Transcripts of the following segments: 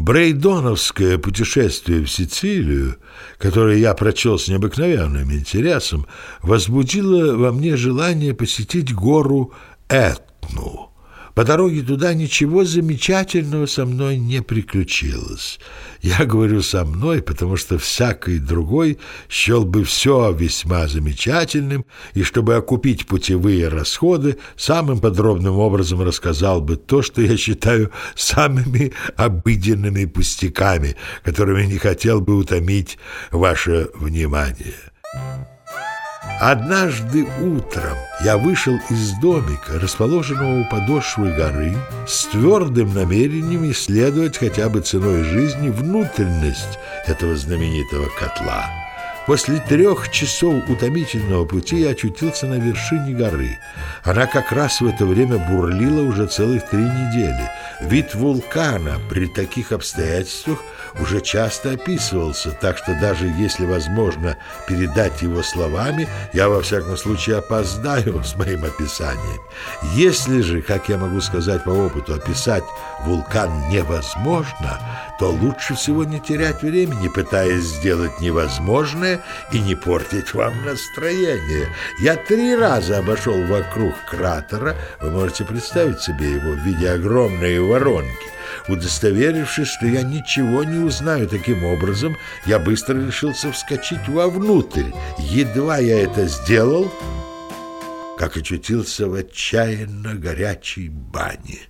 Брейдоновское путешествие в Сицилию, которое я прочел с необыкновенным интересом, возбудило во мне желание посетить гору Этну. По дороге туда ничего замечательного со мной не приключилось. Я говорю «со мной», потому что всякий другой счел бы все весьма замечательным, и чтобы окупить путевые расходы, самым подробным образом рассказал бы то, что я считаю самыми обыденными пустяками, которыми не хотел бы утомить ваше внимание. Однажды утром я вышел из домика, расположенного у подошвы горы, с твердым намерением исследовать хотя бы ценой жизни внутренность этого знаменитого котла. После трех часов утомительного пути я очутился на вершине горы. Она как раз в это время бурлила уже целых три недели. Вид вулкана при таких обстоятельствах уже часто описывался, так что даже если возможно передать его словами, я во всяком случае опоздаю с моим описанием. Если же, как я могу сказать по опыту, описать вулкан невозможно, то лучше всего не терять времени, пытаясь сделать невозможное и не портить вам настроение. Я три раза обошел вокруг кратера, вы можете представить себе его в виде огромной воронки. Удостоверившись, что я ничего не узнаю таким образом, я быстро решился вскочить вовнутрь. Едва я это сделал, как очутился в отчаянно горячей бане.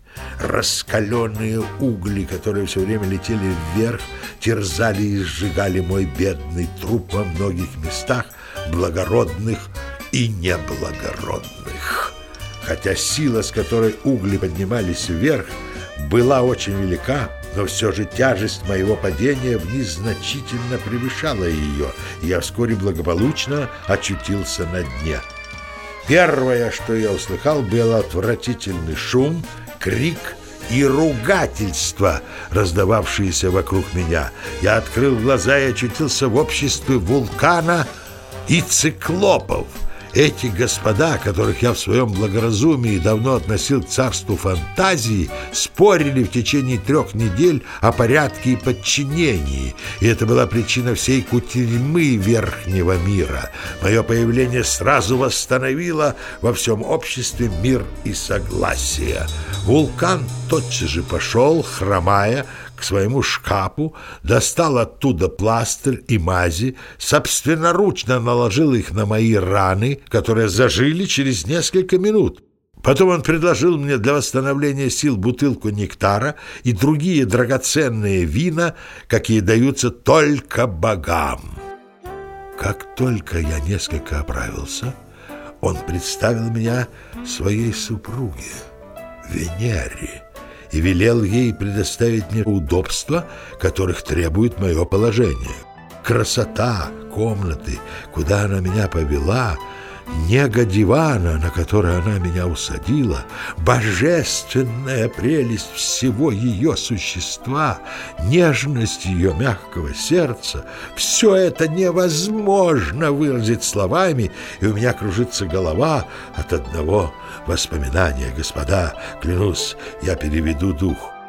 Раскаленные угли, которые все время летели вверх, терзали и сжигали мой бедный труп во многих местах, благородных и неблагородных. Хотя сила, с которой угли поднимались вверх, была очень велика, но все же тяжесть моего падения вниз значительно превышала ее, и я вскоре благополучно очутился на дне. Первое, что я услыхал, был отвратительный шум, крик и ругательство, раздававшиеся вокруг меня. Я открыл глаза и очутился в обществе вулкана и циклопов — эти господа, которых я в своем благоразумии давно относил к царству фантазии, спорили в течение трех недель о порядке и подчинении, и это была причина всей кутерьмы верхнего мира. Мое появление сразу восстановило во всем обществе мир и согласие. Вулкан тотчас же пошел, хромая, к своему шкафу, достал оттуда пластырь и мази, собственноручно наложил их на мои раны, которые зажили через несколько минут. Потом он предложил мне для восстановления сил бутылку нектара и другие драгоценные вина, какие даются только богам. Как только я несколько оправился, он представил меня своей супруге, Венере и велел ей предоставить мне удобства, которых требует мое положение. Красота комнаты, куда она меня повела — нега дивана, на который она меня усадила, божественная прелесть всего ее существа, нежность ее мягкого сердца, все это невозможно выразить словами, и у меня кружится голова от одного воспоминания. Господа, клянусь, я переведу дух.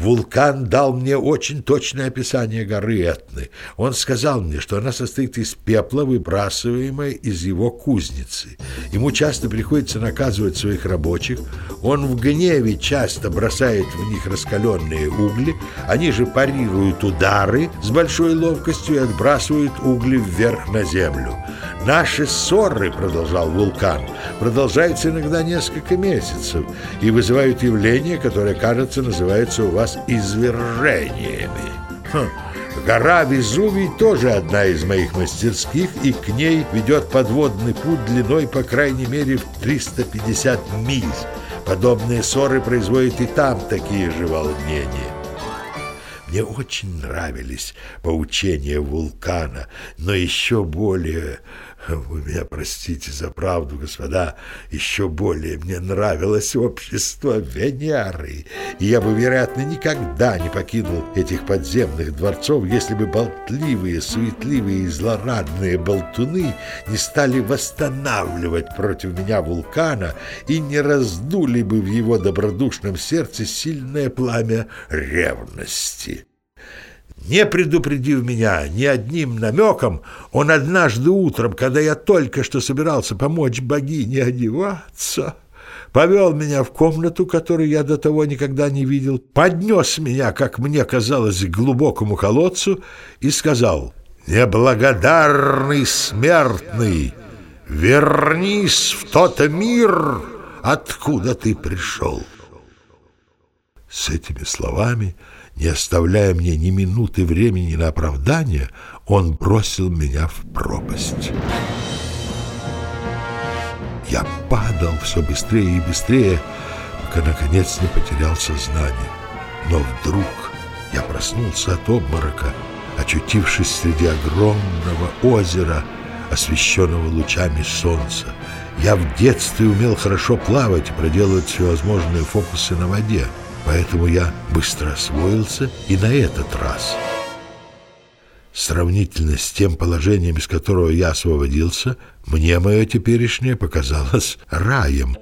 Вулкан дал мне очень точное описание горы Этны. Он сказал мне, что она состоит из пепла, выбрасываемой из его кузницы. Ему часто приходится наказывать своих рабочих. Он в гневе часто бросает в них раскаленные угли. Они же парируют удары с большой ловкостью и отбрасывают угли вверх на землю. Наши ссоры, продолжал вулкан, продолжаются иногда несколько месяцев и вызывают явление, которое, кажется, называется у вас извержениями. Хм. Гора Везувий тоже одна из моих мастерских, и к ней ведет подводный путь длиной, по крайней мере, в 350 миль. Подобные ссоры производят и там такие же волнения. Мне очень нравились поучения вулкана, но еще более Вы меня простите за правду, господа. Еще более мне нравилось общество Венеры. И я бы, вероятно, никогда не покинул этих подземных дворцов, если бы болтливые, суетливые и злорадные болтуны не стали восстанавливать против меня вулкана и не раздули бы в его добродушном сердце сильное пламя ревности. Не предупредив меня ни одним намеком, он однажды утром, когда я только что собирался помочь богине одеваться, повел меня в комнату, которую я до того никогда не видел, поднес меня, как мне казалось, к глубокому колодцу и сказал «Неблагодарный смертный, вернись в тот мир, откуда ты пришел». С этими словами не оставляя мне ни минуты времени на оправдание, он бросил меня в пропасть. Я падал все быстрее и быстрее, пока, наконец, не потерял сознание. Но вдруг я проснулся от обморока, очутившись среди огромного озера, освещенного лучами солнца. Я в детстве умел хорошо плавать и проделывать всевозможные фокусы на воде. Поэтому я быстро освоился и на этот раз. Сравнительно с тем положением, из которого я освободился, мне мое теперешнее показалось раем.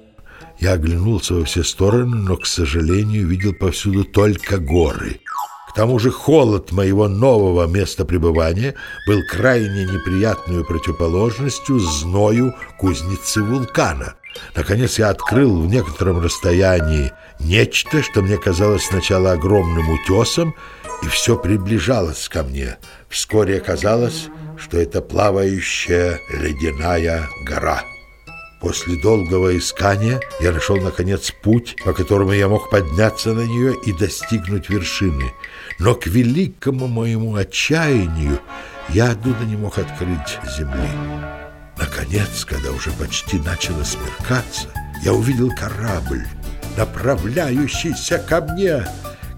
Я оглянулся во все стороны, но, к сожалению, видел повсюду только горы. К тому же холод моего нового места пребывания был крайне неприятной противоположностью зною кузницы вулкана. Наконец я открыл в некотором расстоянии нечто, что мне казалось сначала огромным утесом, и все приближалось ко мне. Вскоре оказалось, что это плавающая ледяная гора. После долгого искания я нашел, наконец, путь, по которому я мог подняться на нее и достигнуть вершины. Но к великому моему отчаянию я оттуда не мог открыть земли. Наконец, когда уже почти начало смеркаться, я увидел корабль, направляющийся ко мне.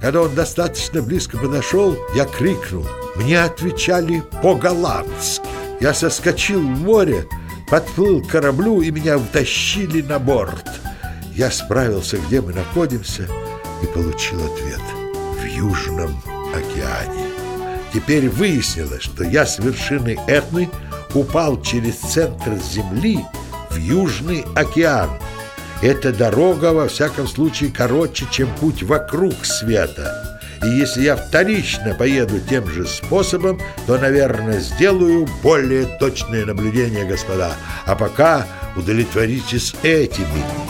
Когда он достаточно близко подошел, я крикнул. Мне отвечали по-голландски. Я соскочил в море, подплыл к кораблю, и меня втащили на борт. Я справился, где мы находимся, и получил ответ. В Южном океане. Теперь выяснилось, что я с вершины Этны упал через центр Земли в Южный океан. Эта дорога, во всяком случае, короче, чем путь вокруг света. И если я вторично поеду тем же способом, то, наверное, сделаю более точные наблюдения, господа. А пока удовлетворитесь этими.